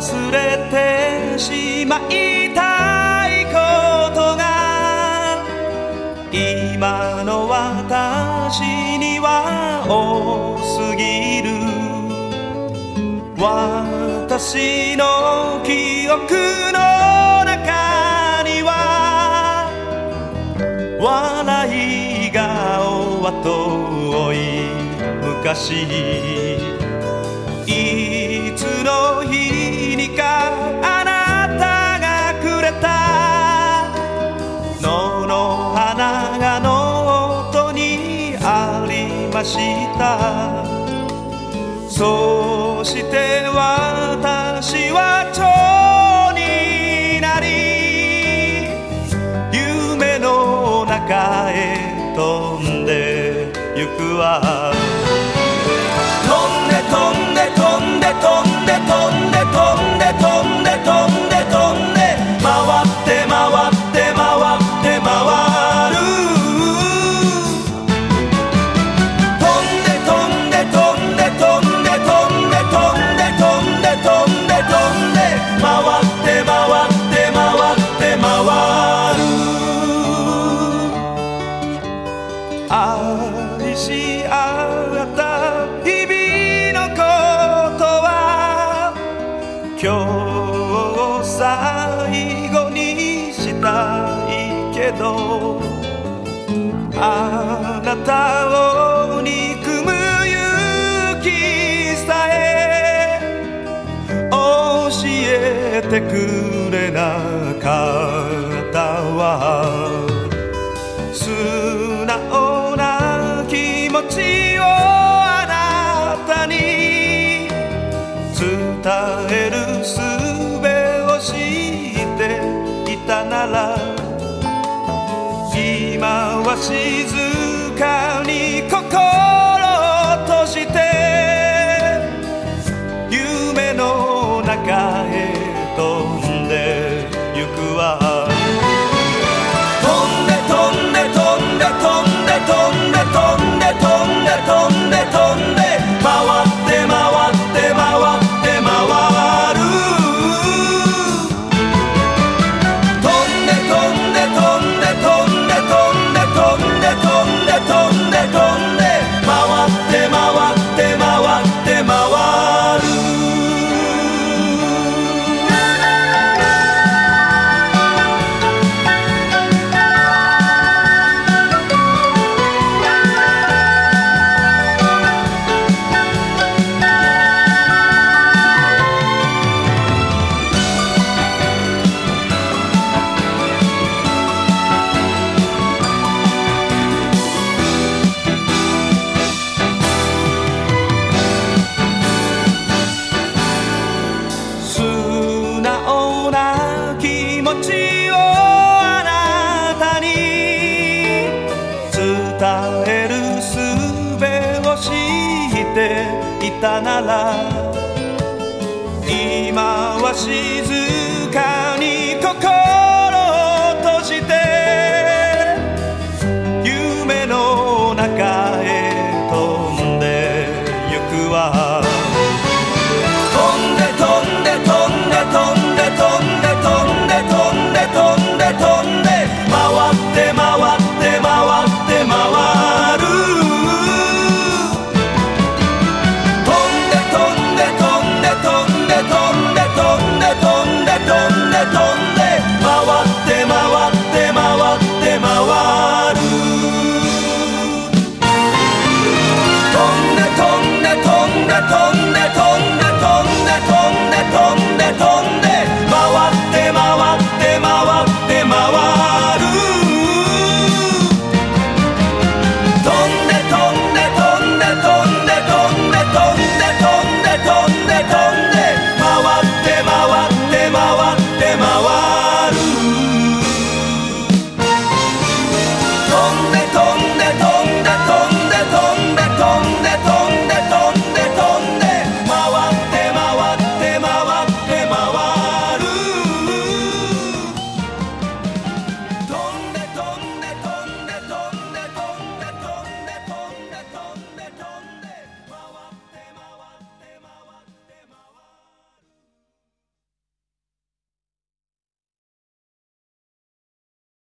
今言いたいことが今の私には多すぎる。私の記憶の中には笑い顔は遠い昔。いつの日にかあなたがくれた。野の花がノートにありました。そして私は蝶になり夢の中へ飛んでゆくわ。愛し合った日々のことは今日最後にしたいけどあなたを憎む勇気さえ教えてくれなかった。持ちをあなたに伝える術を知っていたなら今は静かたなら今は静か